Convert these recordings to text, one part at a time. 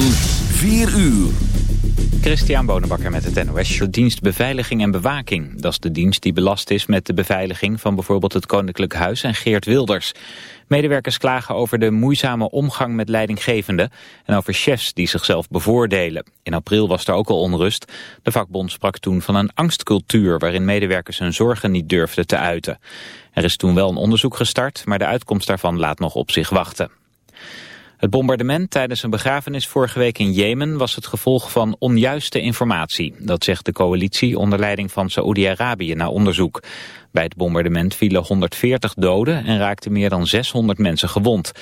van 4 uur. Christian Bonenbakker met het NOS. De dienst Beveiliging en Bewaking. Dat is de dienst die belast is met de beveiliging van bijvoorbeeld het Koninklijk Huis en Geert Wilders. Medewerkers klagen over de moeizame omgang met leidinggevenden en over chefs die zichzelf bevoordelen. In april was er ook al onrust. De vakbond sprak toen van een angstcultuur waarin medewerkers hun zorgen niet durfden te uiten. Er is toen wel een onderzoek gestart, maar de uitkomst daarvan laat nog op zich wachten. Het bombardement tijdens een begrafenis vorige week in Jemen was het gevolg van onjuiste informatie. Dat zegt de coalitie onder leiding van Saoedi-Arabië na onderzoek. Bij het bombardement vielen 140 doden en raakten meer dan 600 mensen gewond.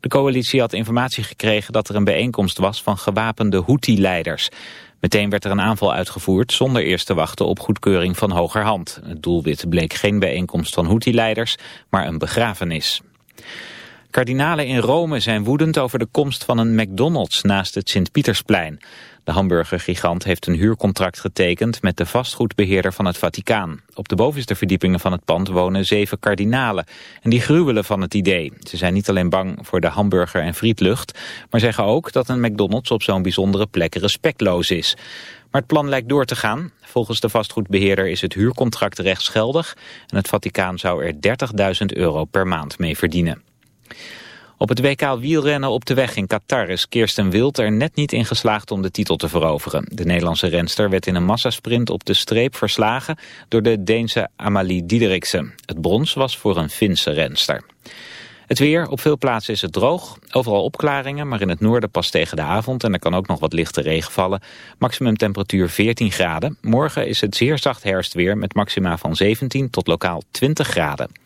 De coalitie had informatie gekregen dat er een bijeenkomst was van gewapende Houthi-leiders. Meteen werd er een aanval uitgevoerd zonder eerst te wachten op goedkeuring van hogerhand. Het doelwit bleek geen bijeenkomst van Houthi-leiders, maar een begrafenis. Kardinalen in Rome zijn woedend over de komst van een McDonald's naast het Sint-Pietersplein. De hamburgergigant heeft een huurcontract getekend met de vastgoedbeheerder van het Vaticaan. Op de bovenste verdiepingen van het pand wonen zeven kardinalen. En die gruwelen van het idee. Ze zijn niet alleen bang voor de hamburger- en frietlucht... maar zeggen ook dat een McDonald's op zo'n bijzondere plek respectloos is. Maar het plan lijkt door te gaan. Volgens de vastgoedbeheerder is het huurcontract rechtsgeldig... en het Vaticaan zou er 30.000 euro per maand mee verdienen. Op het WK wielrennen op de weg in Qatar is Kirsten Wild er net niet in geslaagd om de titel te veroveren. De Nederlandse renster werd in een massasprint op de streep verslagen door de Deense Amalie Diederiksen. Het brons was voor een Finse renster. Het weer, op veel plaatsen is het droog. Overal opklaringen, maar in het noorden pas tegen de avond. En er kan ook nog wat lichte regen vallen. Maximum temperatuur 14 graden. Morgen is het zeer zacht herfstweer met maxima van 17 tot lokaal 20 graden.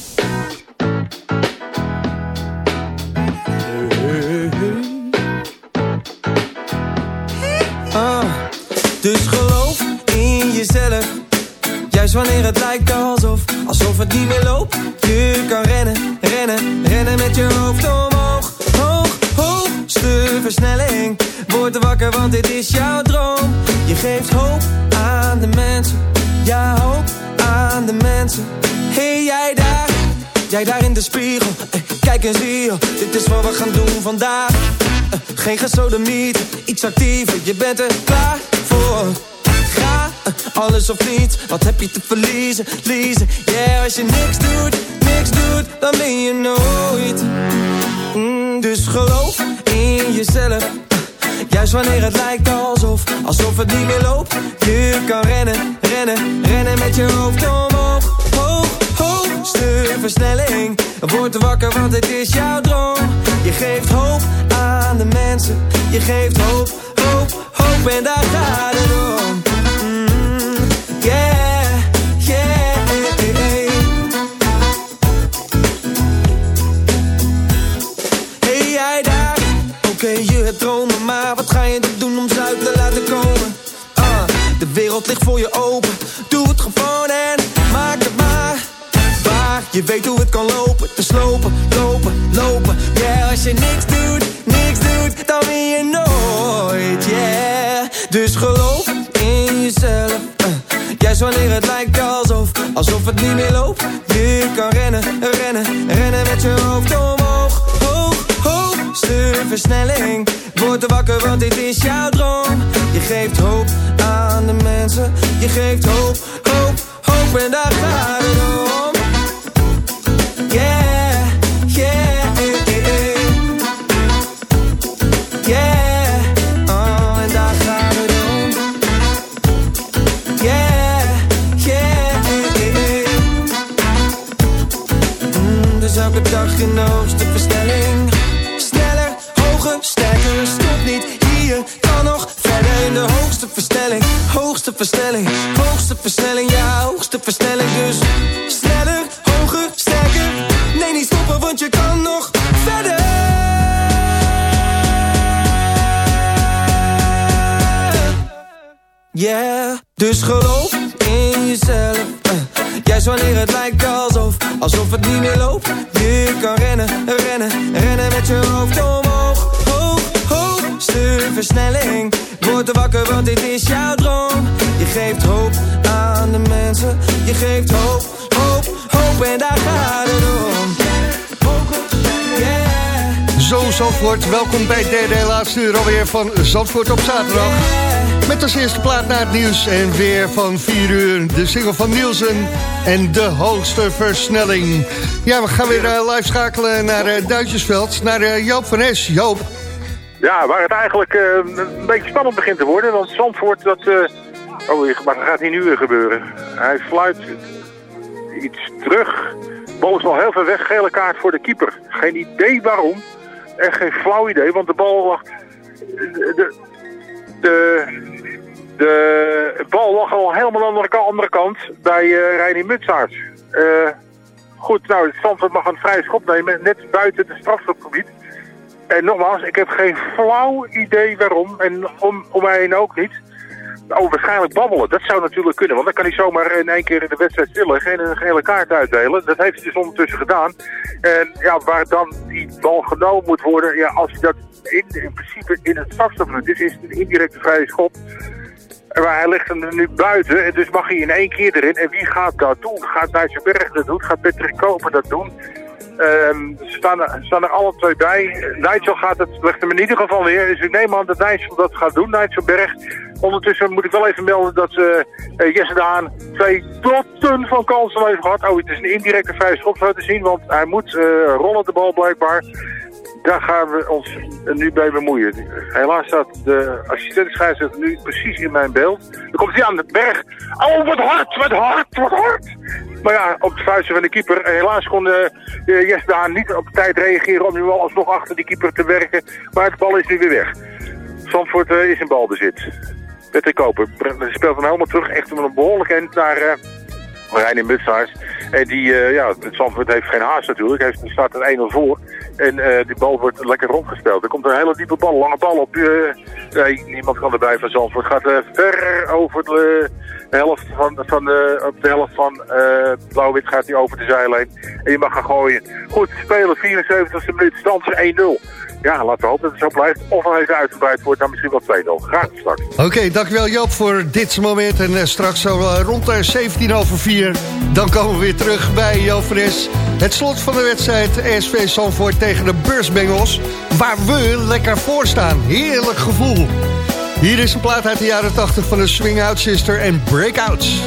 Dus geloof in jezelf. Juist wanneer het lijkt alsof, alsof het niet meer loopt. Je kan rennen, rennen, rennen met je hoofd omhoog. Hoog, hoogste versnelling. Word wakker, want dit is jouw droom. Je geeft hoop aan de mensen. Ja, hoop aan de mensen. Hey, jij daar, jij daar in de spiegel. Eh, Kijk eens hier, dit is wat we gaan doen vandaag. Geen gesodemiet, iets actiever, je bent er klaar voor. Ga, eh, alles of niets, wat heb je te verliezen, liezen. Yeah, als je niks doet, niks doet, dan ben je nooit. Mm, dus geloof in jezelf. Juist wanneer het lijkt alsof, alsof het niet meer loopt. Je kan rennen, rennen, rennen met je hoofd omhoog. Hoog, hoogste versnelling. Word wakker, want het is jouw droom. Je geeft hoop aan de mensen. Je geeft hoop, hoop, hoop en daar gaat het om. Mm, yeah, yeah. Hey jij daar, oké je hebt dromen Maar wat ga je doen om ze uit te laten komen? Ah, de wereld ligt voor je open Doe je weet hoe het kan lopen Te slopen, lopen, lopen Yeah, als je niks doet, niks doet Dan win je nooit, yeah Dus geloof in jezelf eh. Juist wanneer het lijkt alsof Alsof het niet meer loopt Je kan rennen, rennen, rennen met je hoofd omhoog versnelling. Word wakker, want dit is jouw droom. Je geeft hoop aan de mensen. Je geeft hoop, hoop, hoop en daar gaat het om. Hoogste versnelling, hoogste versnelling, ja, hoogste versnelling. Dus sneller, hoger, sterker. Nee, niet stoppen, want je kan nog verder. Yeah, dus geloof in jezelf. eh. Juist wanneer het lijkt alsof, alsof het niet meer Zandvoort, welkom bij derde en laatste uur alweer van Zandvoort op zaterdag. Met als eerste plaat naar het nieuws en weer van 4 uur de single van Nielsen en de hoogste versnelling. Ja, we gaan weer eh, live schakelen naar uh, Duitsersveld, naar eh, Joop van Es. Joop, Ja, waar het eigenlijk eh, een beetje spannend begint te worden. Want Zandvoort, dat... eh, oh, maar dat gaat hier nu gebeuren. Hij fluit iets terug. Bal is nog heel ver weg. Gele kaart voor de keeper. Geen idee waarom. Echt geen flauw idee, want de bal lag... De, de, de bal lag al helemaal aan de andere- kant bij uh, Reinier Mutsaerts. Eh, goed, nou, Zandvoort mag een vrije schop nemen. Net buiten het strafschopgebied. En nogmaals, ik heb geen flauw idee waarom. En om, om mij heen ook niet. Oh, waarschijnlijk babbelen. Dat zou natuurlijk kunnen. Want dan kan hij zomaar in één keer in de wedstrijd stilleggen en een gele kaart uitdelen. Dat heeft hij dus ondertussen gedaan. En ja, waar dan die bal genomen moet worden. Ja, als hij dat in, in principe in het strafstofpunt is, is het een indirecte vrije schop. Maar hij ligt er nu buiten. En dus mag hij in één keer erin. En wie gaat dat doen? Gaat Nijtsenberg dat doen? Gaat Patrick Koper dat doen? Ehm, ze staan er, staan er alle twee bij. Nigel gaat het, hem in ieder geval weer. Dus ik neem aan dat Nigel dat gaat doen, Nijtselberg. Ondertussen moet ik wel even melden dat eh, Jesse Daan twee dotten van kansen heeft gehad. Oh, het is een indirecte vrije schop zo te zien, want hij moet eh, rollen de bal blijkbaar. Daar gaan we ons nu bij bemoeien. Helaas staat de assistent nu precies in mijn beeld. Dan komt hij aan de berg. Oh, wat hard, wat hard, wat hard. Maar ja, op de vuisten van de keeper. Helaas kon uh, Jes Daan niet op tijd reageren om nu wel alsnog achter die keeper te werken. Maar de bal is nu weer weg. Zandvoort uh, is in balbezit. Patrick Koper speelt hem helemaal terug. Echt met een behoorlijk end naar uh, Rijn Mutsaars. En die, ja, het Zandvoort heeft geen haast natuurlijk. Hij staat er 1-0 voor. En uh, die bal wordt lekker rondgespeeld. Er komt een hele diepe bal, lange bal op. Uh, nee, niemand kan erbij van Zandvoort. Gaat uh, ver over de, helft van, van de, op de helft van Blauw-Wit gaat hij over de zijlijn. En je mag gaan gooien. Goed, spelen, 74e minuut, stand 1-0. Ja, laten we hopen dat het zo blijft. Of al even uitgebreid wordt, dan misschien wel 2-0. Graag straks. Oké, dankjewel Joop voor dit moment. En uh, straks zo uh, rond de 17 over 4. Dan komen we weer terug bij Joop Fres. Het slot van de wedstrijd SV Zandvoort tegen de Beursbengels. Waar we lekker voor staan. Heerlijk gevoel. Hier is een plaat uit de jaren 80 van de Swing Out Sister en Breakouts.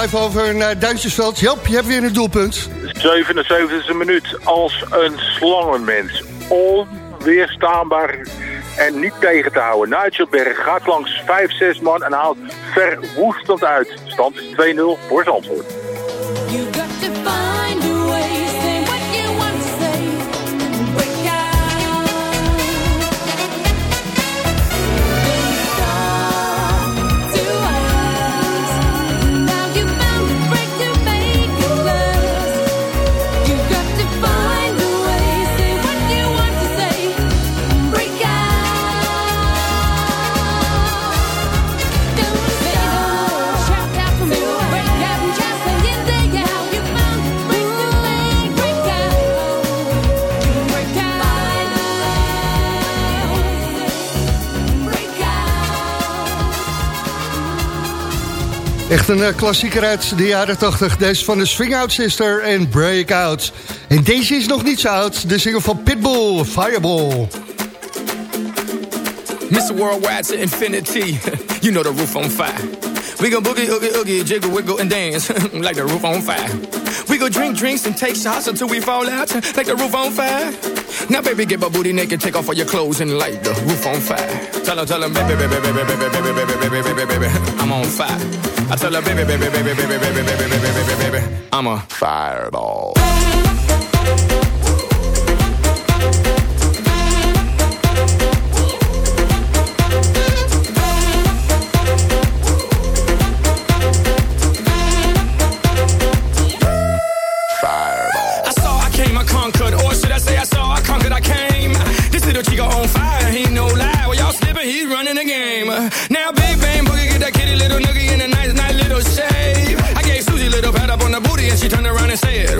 Live over naar Duintjesveld. Joop, je hebt weer een doelpunt. 77e minuut als een slangenmens. Onweerstaanbaar en niet tegen te houden. Nigel Berg gaat langs 5-6 man en haalt verwoestend uit. Stand is 2-0 voor Zandvoort. You got Echt een eh, klassieker uit de jaren 80. Deze van de Swing Out Sister en Breakout. En deze is nog niet zo oud. De single van Pitbull, Fireball. Mr. Worldwide to infinity. you know the roof on fire. We go boogie, oogie, oogie, jiggle, wiggle, and dance like the roof on fire. We go drink drinks and take shots until we fall out like the roof on fire. Now, baby, get my booty naked, take off all your clothes and light the roof on fire. Tell her, tell her, baby, baby, baby, baby, baby, baby, baby, baby, baby, baby, I'm on fire. I tell her, baby, baby, baby, baby, baby, baby, baby, baby, baby, baby, I'm a fireball. Chico on fire, he no lie. Well, y'all slipping, he running the game. Now, baby.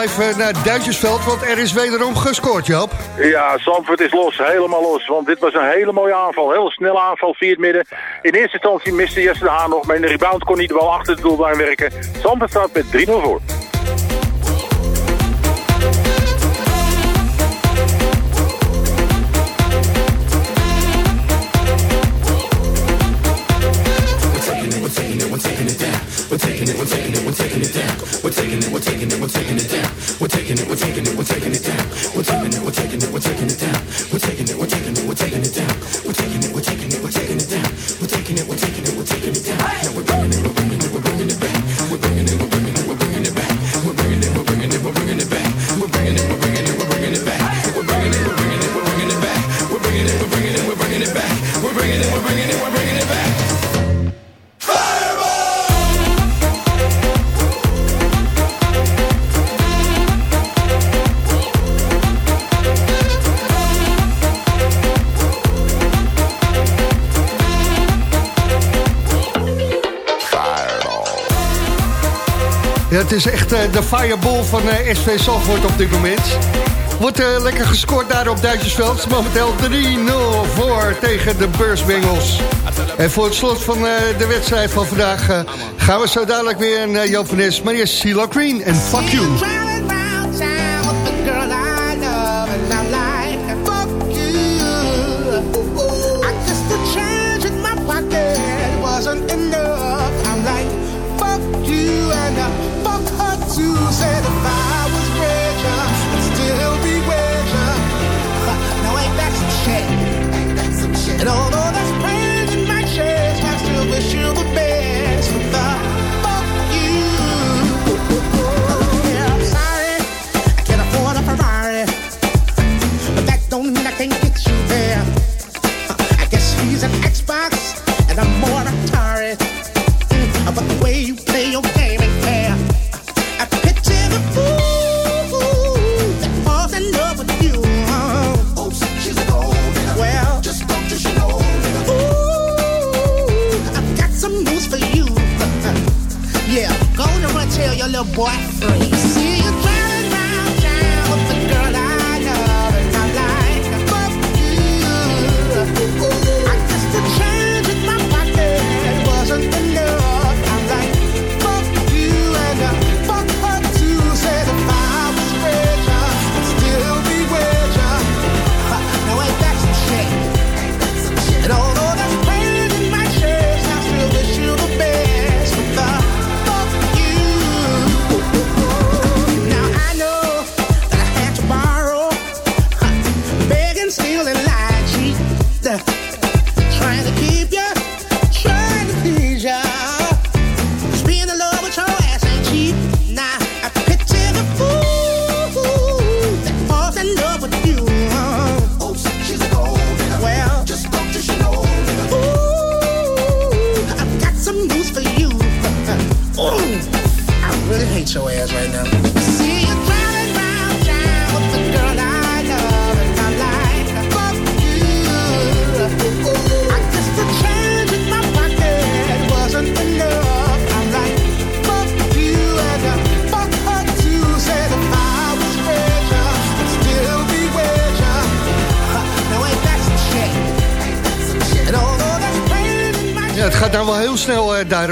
Live eh, naar Duintjesveld, want er is wederom gescoord, Joop. Ja, Zandvoort is los, helemaal los. Want dit was een hele mooie aanval. Heel snelle aanval via het midden. In eerste instantie miste Jesse de Haan nog. Maar in de rebound kon hij de bal achter de doellijn werken. Zandvoort staat met 3-0 voor. De fireball van eh, SV Zandvoort op dit moment. Wordt eh, lekker gescoord daar op Duitsersveld. Momenteel 3-0 voor tegen de Beursbengels. En voor het slot van eh, de wedstrijd van vandaag... eh, gaan we zo dadelijk weer naar Joop van Nes. Green en Fuck You.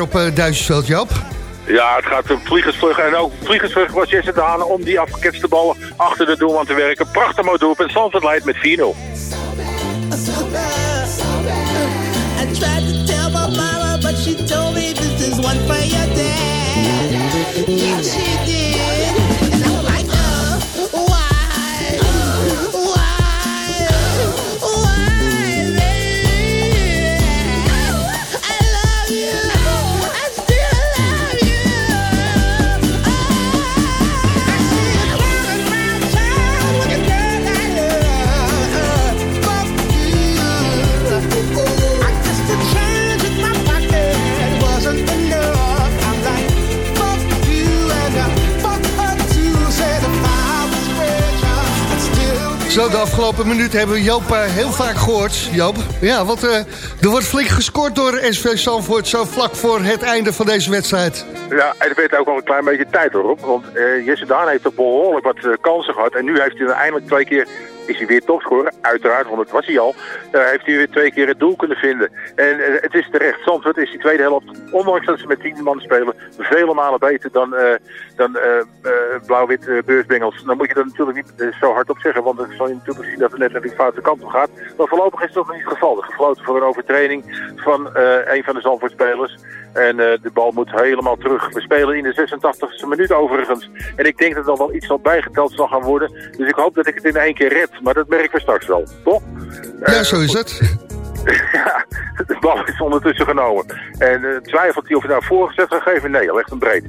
Op eh Duitsersveld, Jap. Ja, het gaat een vliegensvlug. En ook vliegensvlug was Jesse Daan om die afgeketste ballen achter de doelman te werken. Prachtig mooi doelpunt. Zandvoort leidt met 4-0. De afgelopen minuut hebben we Joop eh, heel vaak gehoord. Joop, ja, want eh, er wordt flink gescoord door SV Zandvoort... zo vlak voor het einde van deze wedstrijd. Ja, en er werd ook wel een klein beetje tijd hoor. op, Want eh, Jesse Daan heeft er behoorlijk wat kansen gehad. En nu heeft hij er eindelijk twee keer, is hij weer topscorer. Uiteraard, want dat was hij al. Eh, heeft hij weer twee keer het doel kunnen vinden. En eh, het is terecht. Zandvoort is die tweede helft, ondanks dat ze met tien man spelen, vele malen beter dan, eh, dan eh, blauw-wit beursbengels. Dan moet je dat natuurlijk niet zo hard op zeggen. Want dan zal je natuurlijk zien dat het net naar die foute kant op gaat. Maar voorlopig is het nog niet het geval. Er gefloten voor een overtraining van een van de Zandvoortspelers. En eh, de bal moet helemaal terug. We spelen in de 86e minuut overigens. En ik denk dat er wel iets zal bijgeteld zal gaan worden. Dus ik hoop dat ik het in één keer red. Maar dat merken we straks wel, toch? Ja, zo is het. ja, de bal is ondertussen genomen. En eh, twijfelt hij of hij nou voorgezet gaat geven? Nee, hij legt hem breed.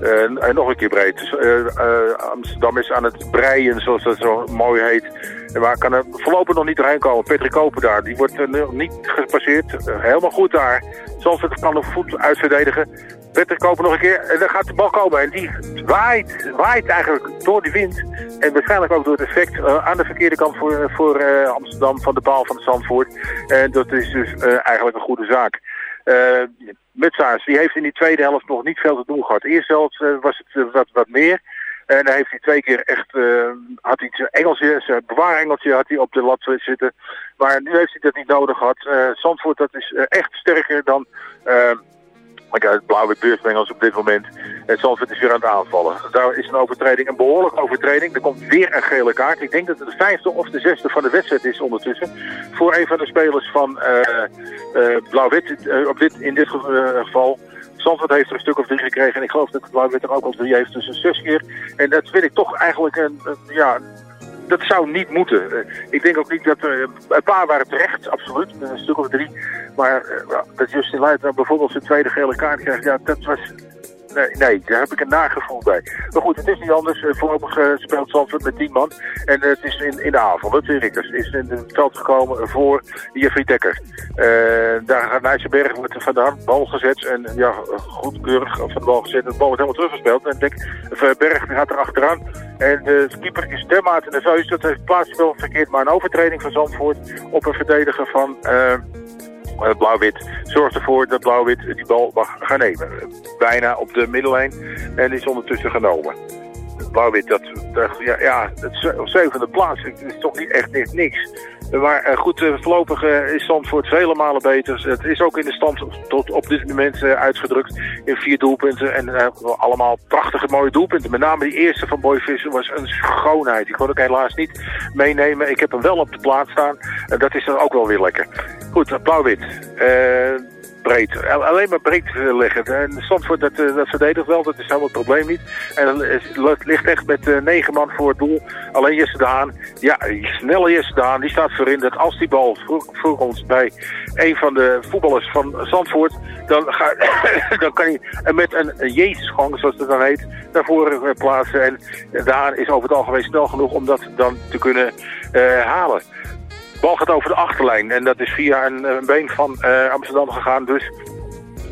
En, en nog een keer breed. Dus, eh, eh, Amsterdam is aan het breien, zoals dat zo mooi heet. Waar kan er voorlopig nog niet doorheen komen. Patrick Koper daar, die wordt eh, nog niet gepasseerd. Eh, helemaal goed daar. Zandvoort kan nog voet uitverdedigen. Patrick Koper nog een keer. En dan gaat de bal komen. En die waait, waait eigenlijk door die wind. En waarschijnlijk ook door het effect eh, aan de verkeerde kant voor, voor Amsterdam van de paal van Zandvoort. En dat is dus eigenlijk een goede zaak. Mutsaars, die heeft in die tweede helft nog niet veel te doen gehad. Eerst eh, was het wat, wat meer. En dan heeft hij twee keer echt, eh, had hij zijn Engelsje, zijn bewaarengeltje had hij op de lat zitten. Maar nu heeft hij dat niet nodig gehad. Eh Zandvoort, dat is eh, echt sterker dan eh, ja, het blauwe op dit moment. En Zandvoort is weer aan het aanvallen. Daar is een overtreding, een behoorlijke overtreding. Er komt weer een gele kaart. Ik denk dat het de vijfde of de zesde van de wedstrijd is ondertussen. Voor een van de spelers van eh, Blauw-Wit, dit, in dit ge- geval. Zandvoort heeft er een stuk of drie gekregen. En ik geloof dat Blauw-Wit er ook al drie heeft. Dus een zes keer. En dat vind ik toch eigenlijk een, ja, dat zou niet moeten. Eh, ik denk ook niet dat er... een paar waren terecht, absoluut. Een stuk of drie. Maar eh, dat Justin Leijt nou bijvoorbeeld zijn tweede gele kaart krijgt... Ja, dat was Nee, nee, daar heb ik een nagevoel bij. Maar goed, het is niet anders. Eh, Voorlopig eh, speelt Zandvoort met 10 man. En eh, het is in, in de avond. Het Rikkers is in het veld gekomen voor Jeffrey Dekker. Daar gaat Nijsselberg wordt van de bal gezet. En ja, goedkeurig van de bal gezet. De bal wordt helemaal teruggespeeld. En Dek, Berg gaat er achteraan. En de keeper is dermate nerveus dat hij plaatst wel verkeerd. Maar een overtreding van Zandvoort op een verdediger van... eh, Blauw-wit zorgt ervoor dat Blauw-wit die bal mag gaan nemen. Bijna op de middellijn en is ondertussen genomen. Blauw-wit, dat, dat- ja, ja, op zevende plaats is toch niet echt, niks. Maar goed, eh, voorlopig is Zandvoort vele malen beter. Het is ook in de stand tot op dit moment eh, uitgedrukt in vier doelpunten. En allemaal prachtige mooie doelpunten. Met name die eerste van Boy was een schoonheid. Ik kon ook helaas niet meenemen. Ik heb hem wel op de plaats staan. En dat is dan ook wel weer lekker. Goed, eh, blauw-wit. Eh, breed. Al- Alleen maar breed eh, leggen. En Zandvoort dat, dat verdedigt wel, dat is helemaal het probleem niet. En het ligt echt met negen man voor het doel. Alleen Jesse Daan, ja, snelle Jesse Daan, die staat voorin dat als die bal voor ons bij een van de voetballers van Zandvoort, dan, ga, dan kan hij met een, Jezusgang, zoals het dan heet, naar voren plaatsen. En Daan is over het algemeen snel genoeg om dat dan te kunnen halen. Bal gaat over de achterlijn en dat is via een, een been van eh, Amsterdam gegaan. Dus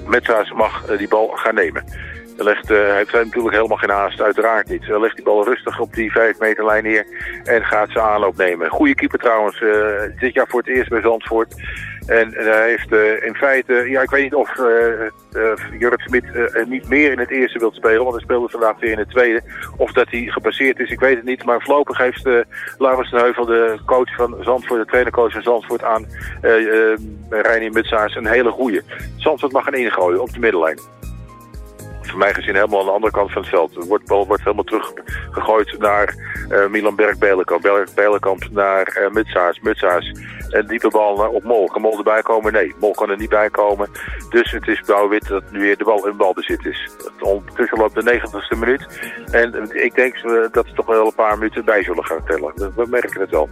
Metsa's mag eh, die bal gaan nemen. Hij legt, eh, heeft natuurlijk helemaal geen haast, uiteraard niet. Hij legt die bal rustig op die 5 meter lijn neer en gaat zijn aanloop nemen. Goede keeper trouwens, eh, dit jaar voor het eerst bij Zandvoort. En eh, hij heeft eh, in feite, ja ik weet niet of eh eh, Jurk Smit niet meer in het eerste wilt spelen, want hij speelde vandaag weer in het tweede. Of dat hij gepasseerd is, ik weet het niet. Maar voorlopig heeft eh Laurens ten Heuvel, de coach van Zandvoort, de trainercoach van Zandvoort aan eh Reinier Mutsaars een hele goeie. Zandvoort mag gaan ingooien op de middenlijn voor mij gezien helemaal aan de andere kant van het veld. De bal wordt helemaal teruggegooid naar eh, Milan Berg-Belenkamp. Berg- Belenkamp naar eh Mutsaars. Mutsaars. En diepe bal op Mol. Kan Mol erbij komen? Nee, Mol kan er niet bij komen. Dus het is blauw-wit dat nu weer de bal in balbezit is. Ondertussen loopt de 90ste minuut. En ik denk eh, dat ze toch wel een paar minuten bij zullen gaan tellen. We merken het wel.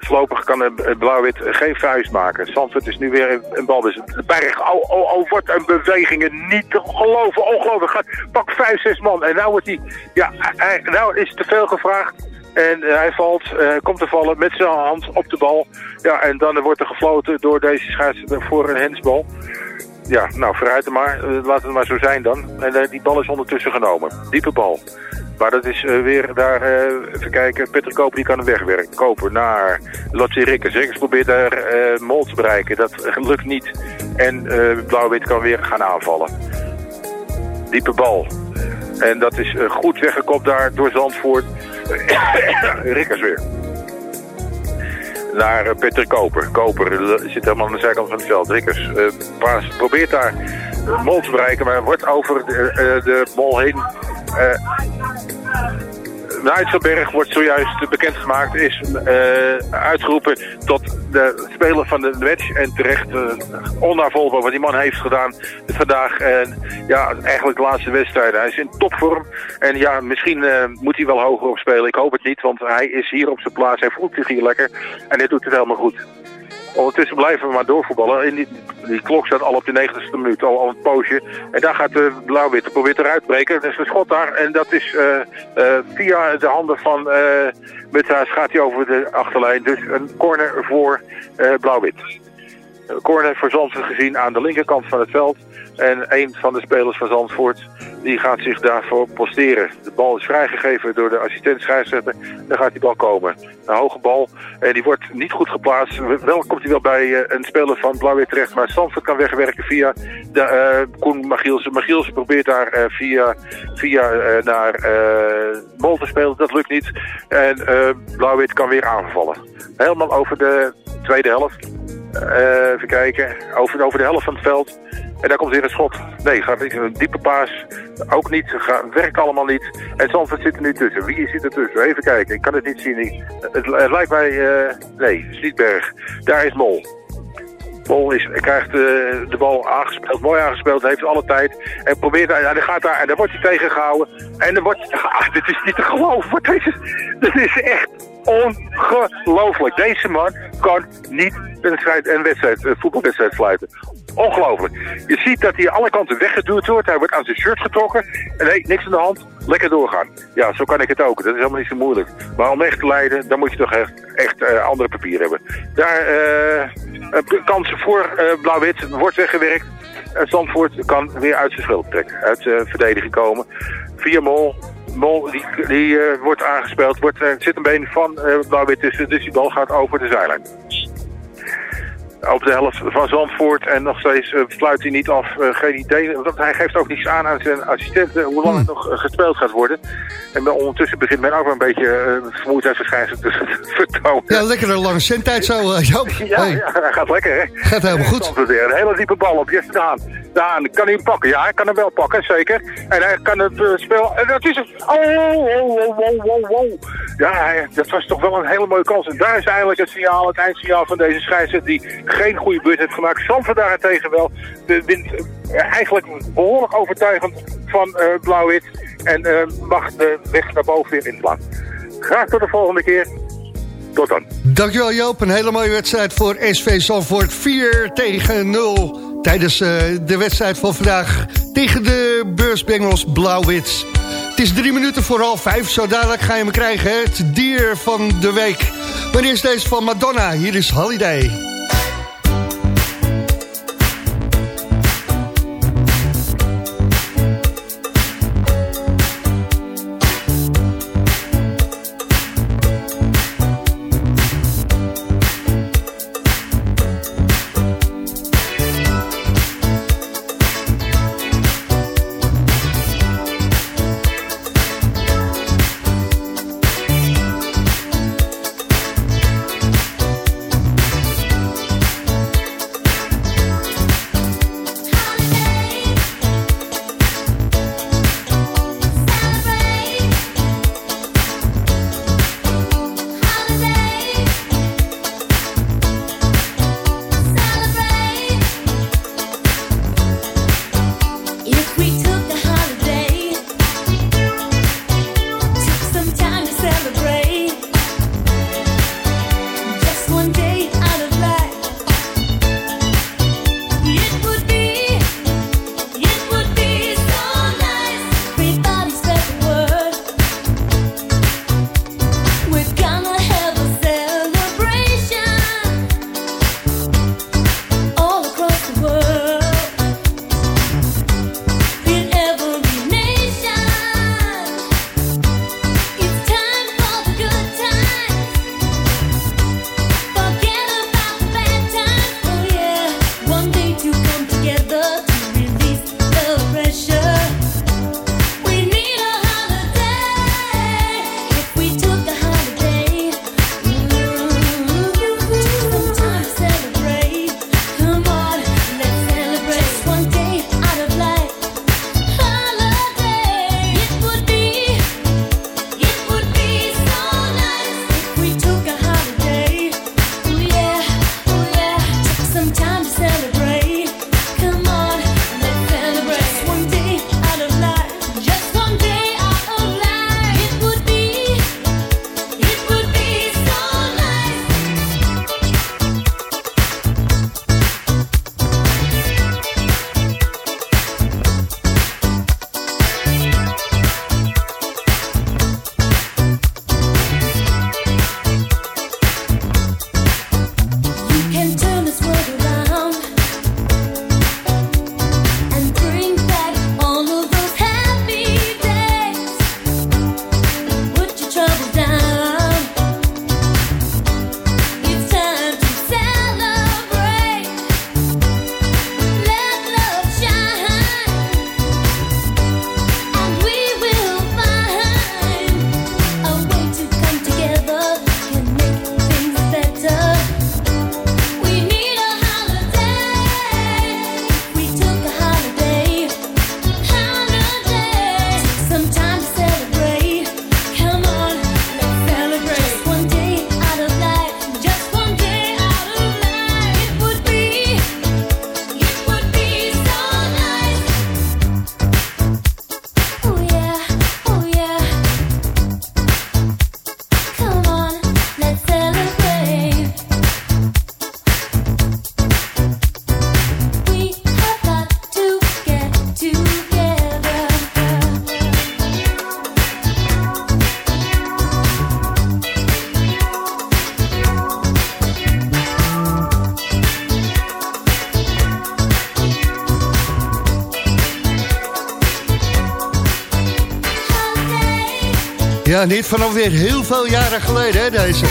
Voorlopig kan Blauw-Wit geen vuist maken. Zandvoort is nu weer een bal. Dus de berg, oh, oh, oh, wat een bewegingen. Niet te geloven, ongelooflijk. Gaat, pak vijf, zes man. En nou wordt hij, ja, nou is te veel gevraagd. En hij valt, eh, komt te vallen met zijn hand op de bal. Ja, en dan wordt er gefloten door deze scheidsrechter voor een hensbal. Ja, nou, vooruit maar. Eh, laat het maar zo zijn dan. En eh, die bal is ondertussen genomen. Diepe bal. Maar dat is eh, weer daar, eh, even kijken, Patrick Koper die kan hem wegwerken. Koper naar Lotje Rikkers. Rikkers probeert daar eh, Mol te bereiken. Dat lukt niet. En Blauw-Wit kan weer gaan aanvallen. Diepe bal. En dat is goed weggekopt daar door Zandvoort. Rikkers weer. Naar Patrick Koper. Koper zit helemaal aan de zijkant van het veld. Rikkers paas- probeert daar Mol te bereiken, maar wordt over de, de Mol heen Nijtselberg wordt zojuist bekendgemaakt, is eh, uitgeroepen tot de speler van de match. En terecht eh, onnavolgbaar wat die man heeft gedaan vandaag. En ja, eigenlijk de laatste wedstrijden. Hij is in topvorm. En ja, misschien eh, moet hij wel hoger op spelen. Ik hoop het niet, want hij is hier op zijn plaats. Hij voelt zich hier lekker. En hij doet het helemaal goed. Ondertussen blijven we maar doorvoetballen. En die, klok staat al op de 90ste minuut, al, al een poosje. En daar gaat de blauw-wit probeert eruit breken. Er is een schot daar en dat is eh, eh, via de handen van eh Mutsaas gaat hij over de achterlijn. Dus een corner voor eh, blauw-wit. Corner voor Zandvoort gezien aan de linkerkant van het veld. En een van de spelers van Zandvoort die gaat zich daarvoor posteren. De bal is vrijgegeven door de assistent scheidsrechter. Dan gaat die bal komen. Een hoge bal. En die wordt niet goed geplaatst. Wel komt hij wel bij eh, een speler van Blauw-Wit terecht. Maar Zandvoort kan wegwerken via de, eh, Koen Magielsen. Magielsen probeert daar eh, via, via naar Mol te spelen. Dat lukt niet. En Blauw-Wit kan weer aanvallen. Helemaal over de tweede helft. Eh, even kijken. Over, over de helft van het veld. En daar komt weer een schot. Nee, gaat niet. Een diepe paas. Ook niet. Ga, werkt allemaal niet. En Zandvoort zit er nu tussen. Wie zit er tussen? Even kijken. Ik kan het niet zien. Het, het lijkt mij... eh, nee, Slietberg. Daar is Mol. Mol is, krijgt eh, de bal aangespeeld, mooi aangespeeld, heeft alle tijd. En probeert, en hij gaat daar, en dan wordt hij tegengehouden. En dan wordt, ah, dit is niet te geloven. Wat deze, dit is echt ongelooflijk. Deze man kan niet een, wedstrijd, een wedstrijd, een voetbalwedstrijd fluiten. Ongelooflijk. Je ziet dat hij alle kanten weggeduwd wordt. Hij wordt aan zijn shirt getrokken. En nee, niks aan de hand. Lekker doorgaan. Ja, zo kan ik het ook. Dat is helemaal niet zo moeilijk. Maar om echt te leiden, dan moet je toch echt, echt eh, andere papieren hebben. Daar, eh een kans voor eh, Blauw-Wit wordt weggewerkt. En Zandvoort kan weer uit zijn schuld trekken. Uit de verdediging komen. Via Mol. Mol die, eh, wordt aangespeeld. Wordt, zit een been van eh, Blauw-Wit tussen. Dus die bal gaat over de zijlijn op de helft van Zandvoort. En nog steeds eh, sluit hij niet af. Eh, geen idee. Want hij geeft ook niets aan aan zijn assistenten hoe lang het nog eh, gespeeld gaat worden. En ondertussen begint men ook wel een beetje uh, vermoeidheidsverschijnselen te vertonen. Ja, lekkere lange zendtijd zo, uh, Joop. Ja, Hey, ja, gaat lekker hè. Gaat helemaal goed. Een hele diepe bal op. Yes, Daan. Daan, kan hij hem pakken? Ja, hij kan hem wel pakken, zeker. En hij kan het uh, spel... En dat is het. Oh, oh, oh, oh, oh, oh. Ja, dat was toch wel een hele mooie kans. En daar is eigenlijk het signaal, het eindsignaal van deze scheidsrechter die geen goede beurt heeft gemaakt. Zandvoort daarentegen wel. De wint eh, eigenlijk behoorlijk overtuigend van eh, Blauw-Wit. En eh, mag de weg naar boven weer inslaan. Graag tot de volgende keer. Tot dan. Dankjewel Joop, een hele mooie wedstrijd voor SV Zandvoort. 4 tegen 0 tijdens eh, de wedstrijd van vandaag tegen de beursbengels Blauw-Wit. Het is drie minuten voor half vijf, zo dadelijk ga je me krijgen. Het dier van de week. Maar eerst deze van Madonna, hier is Holiday. Ja, niet van alweer heel veel jaren geleden, hè, deze.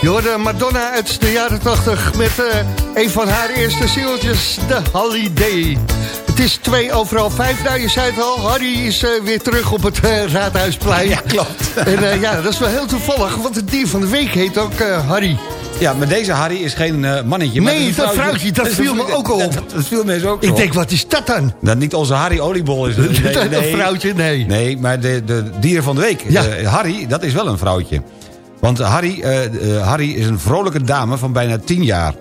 Je hoorde Madonna uit de jaren 80 met eh, een van haar eerste singeltjes, The Holiday. Het is twee overal vijf. Nou, je zei het al, Harry is eh, weer terug op het eh, Raadhuisplein. Ja, klopt. En ja, dat is wel heel toevallig, want het dier van de week heet ook Harry. Ja, maar deze Harry is geen eh, mannetje. maar Nee, een dat vrouwtje, dat is viel me ook al op. Dat, dat viel me eens ook Ik op. denk, wat is dat dan? Dat niet onze Harry Oliebol is. het. Dat een vrouwtje, nee. Nee, maar de, de dieren van de week. Ja. Eh, Harry, dat is wel een vrouwtje. Want Harry, eh, eh, Harry is een vrolijke dame van bijna 10 jaar.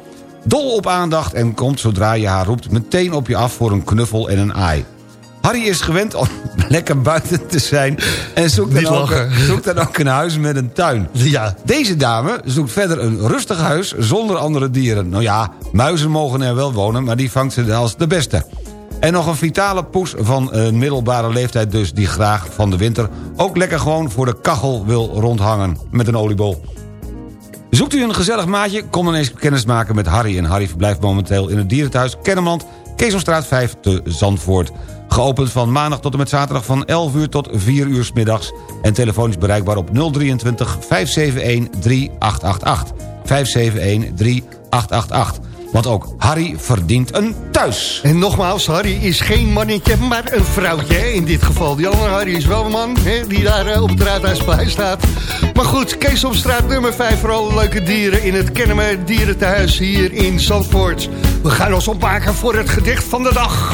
Dol op aandacht en komt zodra je haar roept... meteen op je af voor een knuffel en een aai. Harry is gewend om lekker buiten te zijn... en zoekt dan, ook, zoekt dan ook een huis met een tuin. Ja. Deze dame zoekt verder een rustig huis zonder andere dieren. Nou ja, muizen mogen er wel wonen, maar die vangt ze als de beste. En nog een vitale poes van een middelbare leeftijd dus... die graag van de winter ook lekker gewoon voor de kachel wil rondhangen met een oliebol. Zoekt u een gezellig maatje? Kom dan eens kennis maken met Harry. En Harry verblijft momenteel in het dierenthuis Kennemerland... Keesomstraat 5 te Zandvoort. Geopend van maandag tot en met zaterdag van 11 uur tot 4 uur 's middags. En telefonisch bereikbaar op 023 571 3888. 571 3888. Want ook Harry verdient een thuis. En nogmaals, Harry is geen mannetje, maar een vrouwtje hè, in dit geval. Die andere Harry is wel een man, hè, die daar eh, op het Raadhuisplein staat. Maar goed, Kees op straat nummer 5, vooral leuke dieren in het Kennemer Dierentehuis hier in Zandvoort. We gaan ons opmaken voor het gedicht van de dag.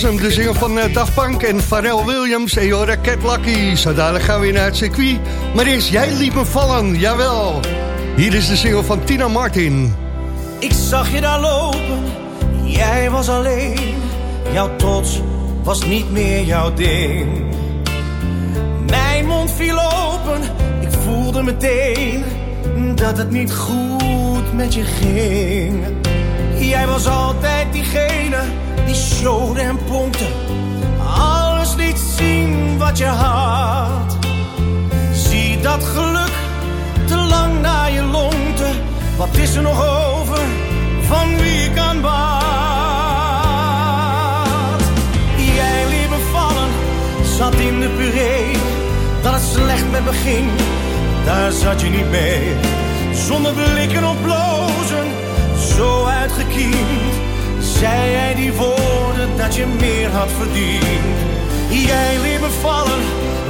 Was de zinger van eh, Daft Punk en Pharrell Williams en Jora Cat Lucky. Zo gaan we weer naar het circuit. Maar eerst, jij liet me vallen, jawel. Hier is de single van Tina Martin. Ik zag je daar lopen, jij was alleen. Jouw trots was niet meer jouw ding. Mijn mond viel open, ik voelde meteen dat het niet goed met je ging. Jij was altijd diegene die showde en pompte. Alles liet zien wat je had. Zie dat geluk te lang naar je longte. Wat is er nog over van wie ik aan bad? Jij liet me vallen, zat in de puree. Dat het slecht met me ging, daar zat je niet mee. Zonder blikken of blozen, zo uitgekiend. Zei jij die woorden dat je meer had verdiend. Jij liet me vallen,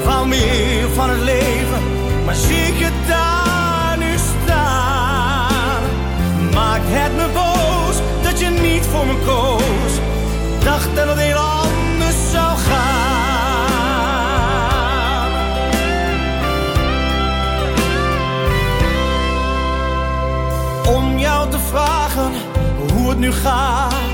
wou meer van het leven. Maar zie ik je daar nu staan. Maakt het me boos dat je niet voor me koos. Dacht dat het heel anders zou gaan. Om jou te vragen hoe het nu gaat.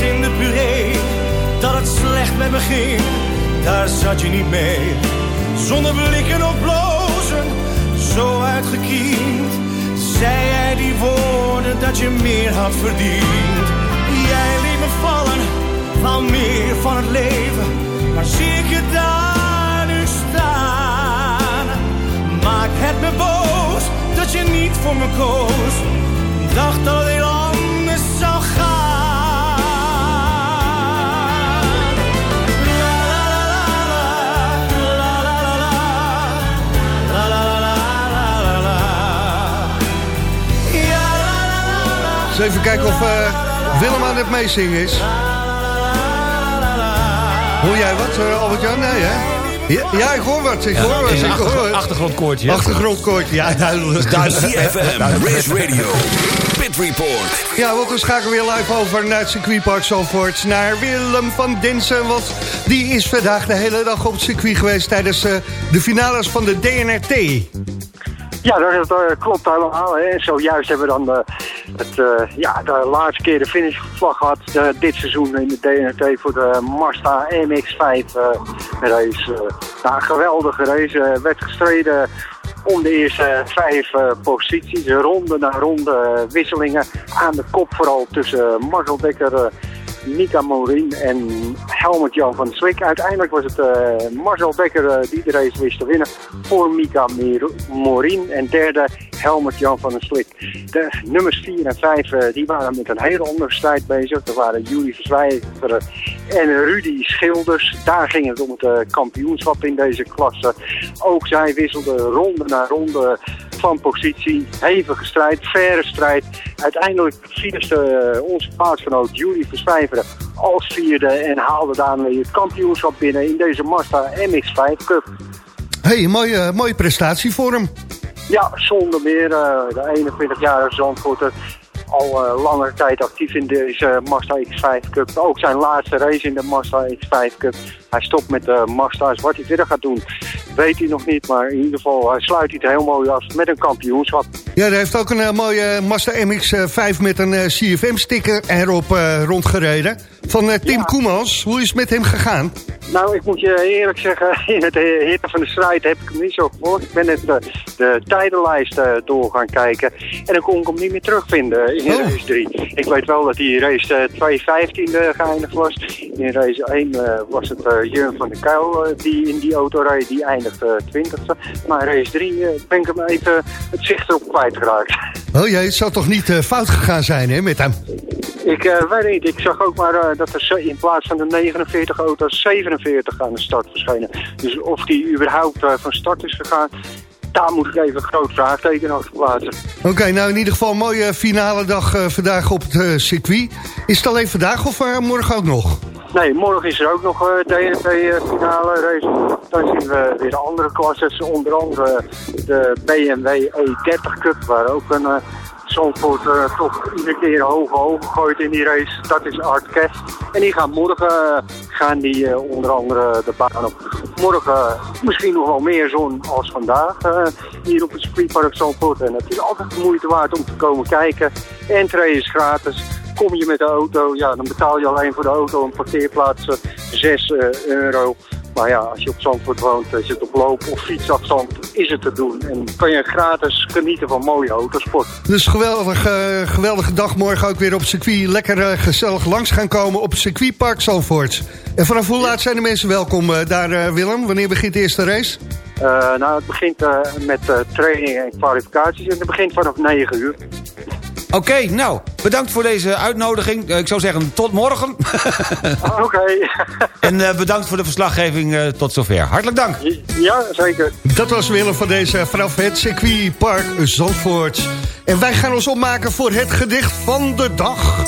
In de puree, dat het slecht met me ging, daar zat je niet mee. Zonder blikken of blozen, zo uitgekiend, zei jij die woorden dat je meer had verdiend. Jij liet me vallen, wou meer van het leven, maar zie ik je daar nu staan. Maakt het me boos dat je niet voor me koos. Dacht dat het even kijken of eh, Willem aan het meezingen is. Hoor jij wat, eh, Albert-Jan? Nee, hè? Ja, ja, ik hoor wat. Ik Ja, hoor wat. ik hoor achtergrondkoortje? Achtergrondkoortje, ja, duidelijk. Duidelijk. CFM, Race Radio, Pit Report. Ja, want we schakelen weer live over naar het circuitpark Zalvoort. Naar Willem van Dinsen, want die is vandaag de hele dag op het circuit geweest... tijdens eh, de finales van de DNRT. Ja, dat, dat klopt helemaal. Hè. Zojuist hebben we dan eh, het, eh, ja, de laatste keer de finishvlag gehad eh, dit seizoen in de DNT voor de Mazda MX-5 eh, race. Eh, nou, geweldige race. werd gestreden om de eerste vijf posities. Ronde na ronde wisselingen aan de kop vooral tussen Marcel Dekker... Mika Morin en Helmut Jan van Slik. Uiteindelijk was het eh, Marcel Dekker eh, die de race wist te winnen voor Mika Morin. En derde Helmut Jan van den Slik. De nummers 4 en 5 eh, die waren met een hele andere strijd bezig. Dat waren Jury Verzwijver en Rudy Schilders. Daar ging het om het kampioenschap in deze klasse. Ook zij wisselden ronde na ronde van positie. Hevige strijd, faire strijd. Uiteindelijk vierde eh, onze plaatsgenoot Jury Verzwijveren als vierde en haalde daarmee het kampioenschap binnen in deze Mazda MX-5 Cup. hey, mooie, mooie prestatie voor hem. Ja, zonder meer. eh, de 21-jarige Zandvoorter al eh, langere tijd actief in deze Mazda X5 Cup. Ook zijn laatste race in de Mazda X5 Cup. Hij stopt met de Mazda's. Wat hij verder gaat doen, weet hij nog niet. Maar in ieder geval hij sluit hij het heel mooi af met een kampioenschap. Ja, hij heeft ook een eh, mooie Mazda MX-5 met een eh, CFM-sticker erop eh, rondgereden. Van eh, Tim Koemans. Hoe is het met hem gegaan? Nou, ik moet je eerlijk zeggen, in het hitte van de strijd heb ik hem niet zo gevolgd. Ik ben net eh, de tijdenlijst eh, door gaan kijken en dan kon ik hem niet meer terugvinden in race 3. Ik weet wel dat hij in race eh, 2.15 geëindigd was. In race 1 eh, was het Jurgen van der Kuil die in die auto reed, die eindigde 20ste. Maar race 3 eh, ben ik hem even het zicht erop kwijtgeraakt. Oh jee, het zou toch niet fout gegaan zijn hè, met hem? Ik weet niet, ik zag ook maar dat er in plaats van de 49 auto's 47 aan de start verschenen. Dus of die überhaupt eh, van start is gegaan, daar moet ik even een groot vraagteken achter plaatsen. Oké, nou in ieder geval een mooie finale dag eh, vandaag op het eh, circuit. Is het alleen vandaag of eh, morgen ook nog? Nee, morgen is er ook nog eh DNP-finale race. Dan zien we weer andere klasses, onder andere de BMW E30 Cup, waar ook een uh, Zandvoort eh, toch iedere keer hoog hoog gooit in die race. Dat is Art Kev. En die gaan morgen eh, gaan die eh, onder andere de baan op. Morgen misschien nog wel meer zon als vandaag hier op het circuitpark Zandvoort. En het is altijd de moeite waard om te komen kijken. Entree is gratis. Kom je met de auto, ja, dan betaal je alleen voor de auto een parkeerplaats eh, 6 eh, euro. Maar ja, als je op Zandvoort woont, eh, zit op loop- of fietsafstand, is het te doen. En kan je gratis genieten van mooie autosport. Dus geweldig, eh, geweldige dag morgen ook weer op het circuit. Lekker eh, gezellig langs gaan komen op het circuitpark Zandvoort. En vanaf hoe laat zijn de mensen welkom eh, daar, Willem? Wanneer begint de eerste race? Nou, het begint met trainingen en kwalificaties en het begint vanaf 9 uur. Oké, nou, bedankt voor deze uitnodiging. Eh, Ik zou zeggen, tot morgen. Oké. en eh, bedankt voor de verslaggeving eh, tot zover. Hartelijk dank. Ja, zeker. Dat was Willem van deze vanaf het circuitpark Zandvoort. En wij gaan ons opmaken voor het gedicht van de dag.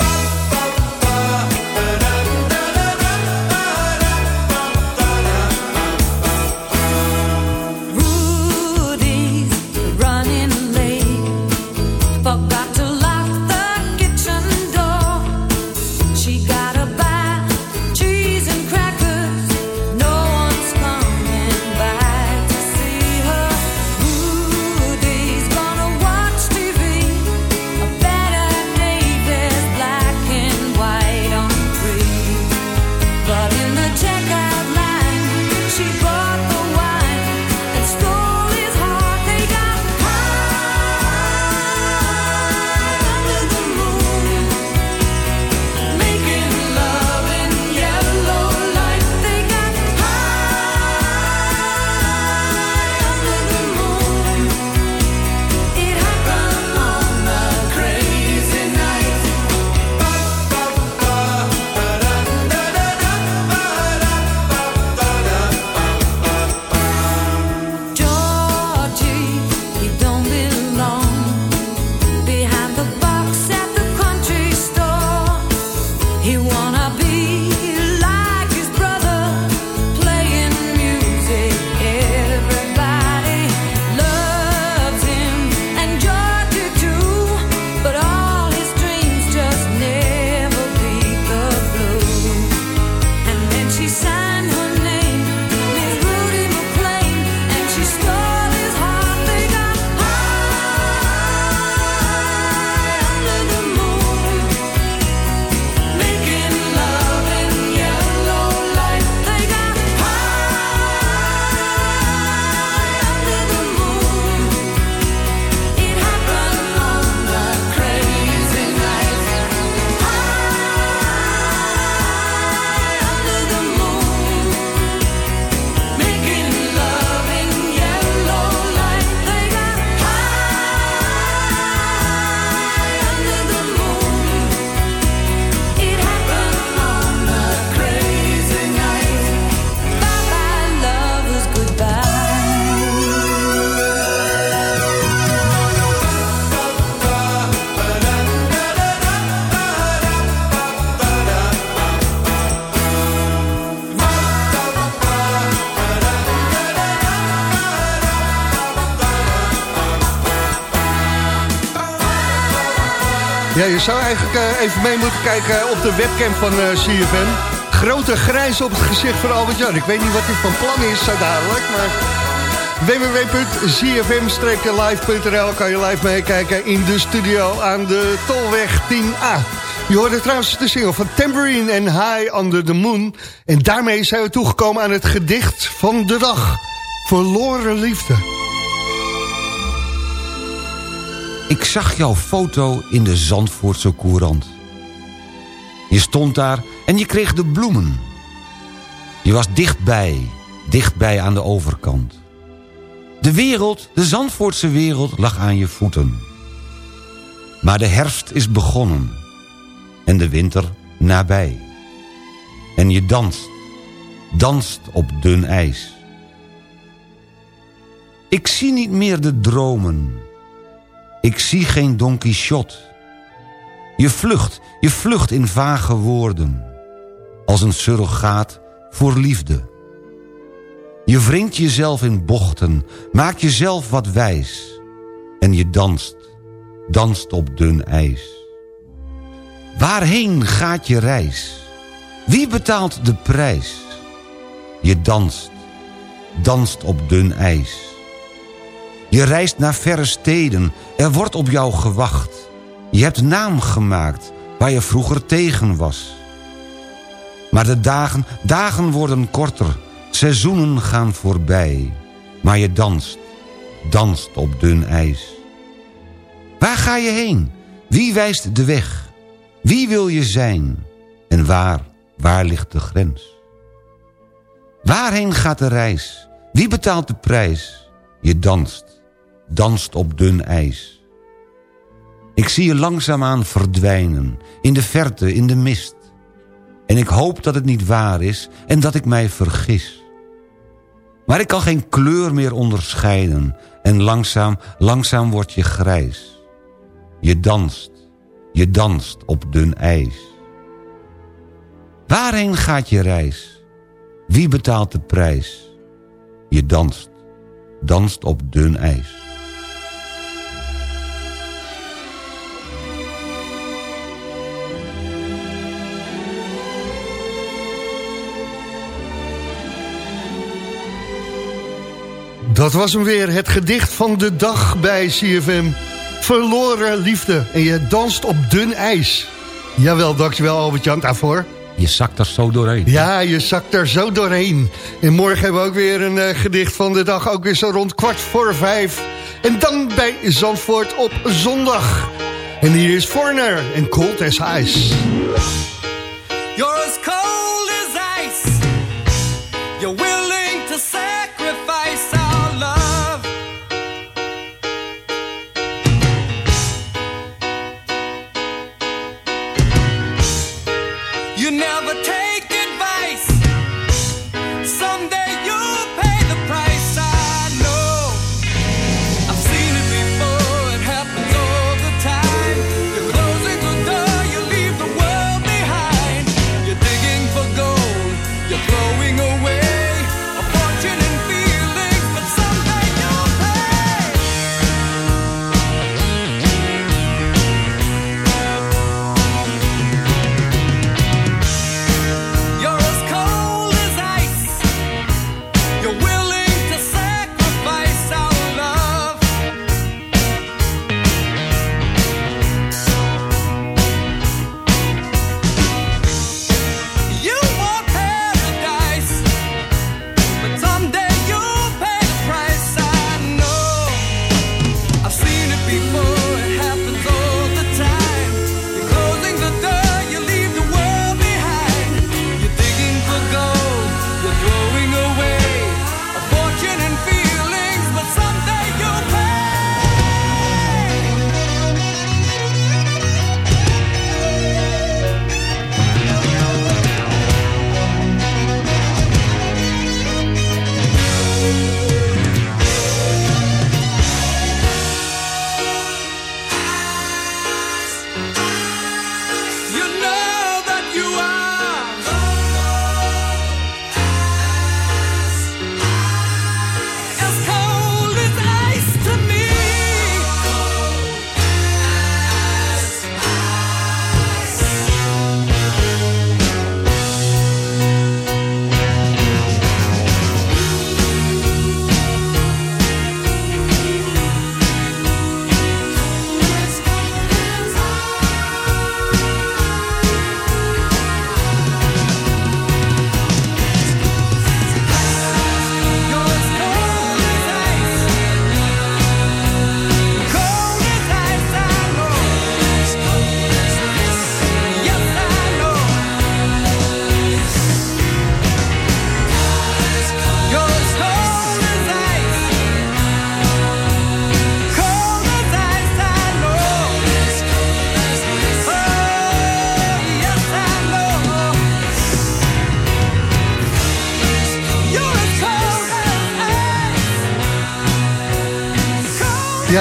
Je zou eigenlijk eh, even mee moeten kijken op de webcam van eh, CFM. Grote grijs op het gezicht van Albert-Jan. Ik weet niet wat hij van plan is zo dadelijk, maar... www.cfm-live.nl kan je live meekijken in de studio aan de Tolweg 10A. Je hoorde trouwens de single van Tambourine en High Under the Moon. En daarmee zijn we toegekomen aan het gedicht van de dag. Verloren liefde. Ik zag jouw foto in de Zandvoortse Courant. Je stond daar en je kreeg de bloemen. Je was dichtbij, dichtbij aan de overkant. De wereld, de Zandvoortse wereld, lag aan je voeten. Maar de herfst is begonnen. En de winter nabij. En je danst, danst op dun ijs. Ik zie niet meer de dromen. Ik zie geen Don Quixote. Je vlucht, je vlucht in vage woorden. Als een surrogaat voor liefde. Je wringt jezelf in bochten, maakt jezelf wat wijs. En je danst, danst op dun ijs. Waarheen gaat je reis? Wie betaalt de prijs? Je danst, danst op dun ijs. Je reist naar verre steden, er wordt op jou gewacht. Je hebt naam gemaakt waar je vroeger tegen was. Maar de dagen, dagen worden korter, seizoenen gaan voorbij. Maar je danst, danst op dun ijs. Waar ga je heen? Wie wijst de weg? Wie wil je zijn? En waar, waar ligt de grens? Waarheen gaat de reis? Wie betaalt de prijs? Je danst, danst op dun ijs. Ik zie je langzaamaan verdwijnen, in de verte, in de mist. En ik hoop dat het niet waar is en dat ik mij vergis. Maar ik kan geen kleur meer onderscheiden en langzaam, langzaam word je grijs. Je danst, je danst op dun ijs. Waarheen gaat je reis? Wie betaalt de prijs? Je danst, danst op dun ijs. Dat was hem weer, het gedicht van de dag bij CFM. Verloren liefde. En je danst op dun ijs. Jawel, dankjewel Albert-Jan daarvoor. Je zakt er zo doorheen. Ja, je zakt er zo doorheen. En morgen hebben we ook weer een eh, gedicht van de dag. Ook weer zo rond kwart voor vijf. En dan bij Zandvoort op zondag. En hier is Forner en Cold as Ice. You're as cold as ice. You're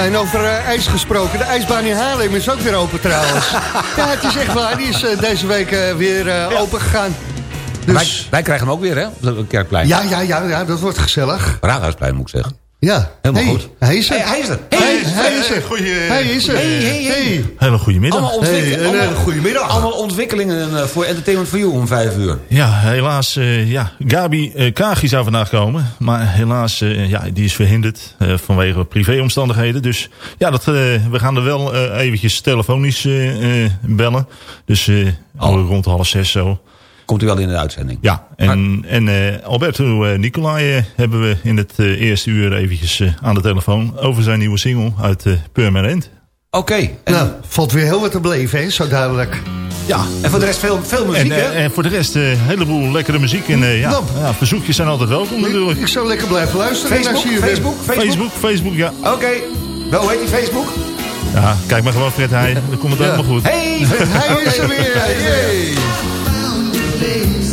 Ja, en over eh, ijs gesproken. De ijsbaan in Haarlem is ook weer open trouwens. ja, het is echt waar. Die is eh, deze week eh, weer open gegaan. Wij, Dus, wij krijgen hem ook weer, hè? Op het Kerkplein. ja, ja, ja, ja, dat wordt gezellig. Raadhuisplein, moet ik zeggen. Ja, Helemaal Hey, goed. Hij is er. Hey, hij is er. Hey, hij is er. Goeie- Hij is er. Hey, hey, hey. Hele goede middag. Allemaal, ontwikkel- Hey, een hele goede middag. allemaal ontwikkelingen eh, voor Entertainment for You om vijf uur. Ja, helaas. eh, ja, Gabi eh Kagi zou vandaag komen. Maar helaas, eh, ja, die is verhinderd eh, vanwege privéomstandigheden. Dus ja, dat, eh, we gaan er wel eh, eventjes telefonisch eh, eh, bellen. Dus eh al rond half zes zo. Komt u wel in de uitzending? Ja, en, en eh, Alberto eh, Nicolai eh, hebben we in het eh, eerste uur eventjes aan de telefoon... over zijn nieuwe single uit eh, Permanent. Oké. En, Nou, valt weer heel wat te beleven, hè, zo duidelijk. Ja, en voor de rest veel, veel muziek, en, hè? en voor de rest een heleboel lekkere muziek. En eh, ja, Nou. ja, verzoekjes zijn altijd welkom natuurlijk. Ik zou lekker blijven luisteren. Facebook, CFM. Facebook, Facebook. Facebook, Facebook, ja. Oké. Wel, hoe heet die Facebook? Ja, kijk maar gewoon Fred Heij. Dan komt het helemaal goed. Hey! Hij is er weer. Yay. days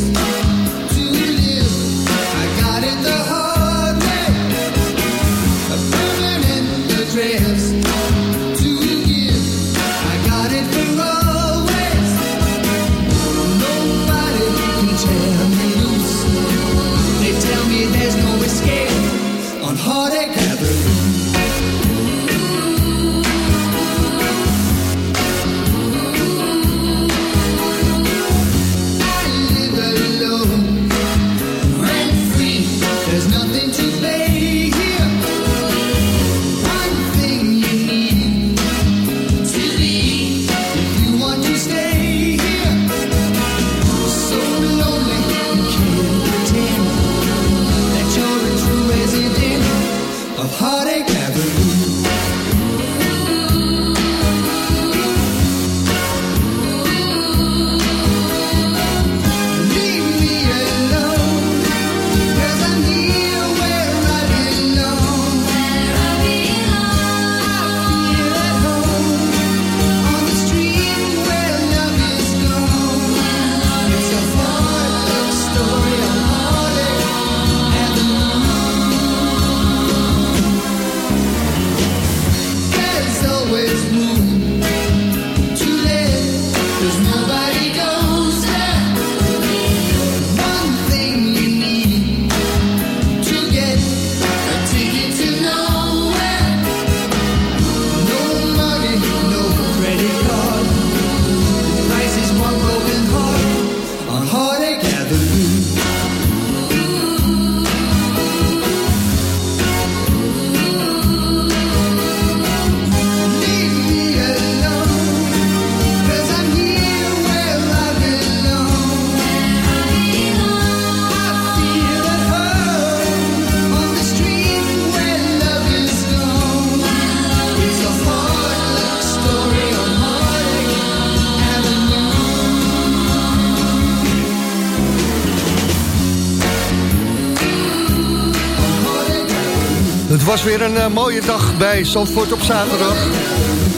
weer een eh, mooie dag bij Zandvoort op zaterdag.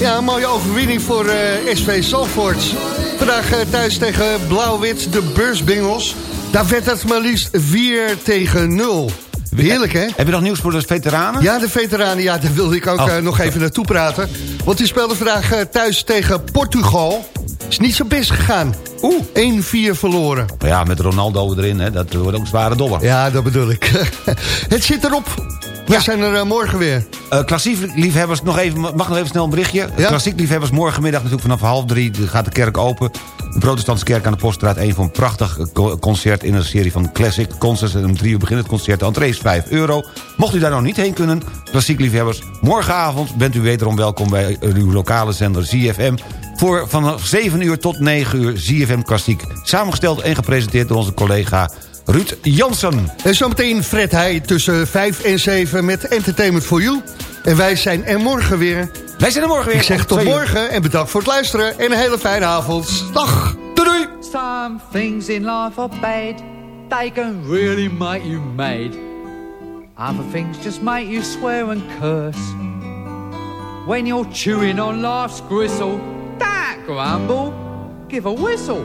Ja, een mooie overwinning voor eh, SV Zandvoort. Vandaag eh, thuis tegen Blauw-Wit, de beursbingels. Daar werd het maar liefst 4 tegen 0. Heerlijk, hè? Heb je nog nieuws voor de veteranen? Ja, de veteranen, ja, daar wilde ik ook Oh. nog even naartoe praten. Want die speelde vandaag thuis tegen Portugal. Is niet zo best gegaan. Oeh, 1-4 verloren. Ja, met Ronaldo erin, hè, dat wordt ook een zware dobber. Ja, dat bedoel ik. het zit erop. We zijn er eh, morgen weer. Eh, klassiek liefhebbers, nog even, mag nog even snel een berichtje. Klassiek liefhebbers, morgenmiddag natuurlijk vanaf half drie gaat de kerk open. De protestantse kerk aan de Poststraat 1 voor een prachtig co- concert... in een serie van classic concerts. En om drie uur begint het concert. De entree is 5 euro. Mocht u daar nog niet heen kunnen, klassiek liefhebbers... morgenavond bent u wederom welkom bij uw lokale zender ZFM... voor vanaf 7 uur tot 9 uur ZFM Klassiek. Samengesteld en gepresenteerd door onze collega Ruud Jansen. En zometeen Fred Heij tussen 5 en 7 met Entertainment for You. En wij zijn er morgen weer. Wij zijn er morgen weer. Ik zeg tot morgen en bedankt voor het luisteren. En een hele fijne avond. Dag. Doei doei. Some things in life are bad. They can really make you mad. Other things just make you swear and curse. When you're chewing on life's gristle, don't grumble, give a whistle.